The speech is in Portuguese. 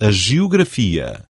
a geografia.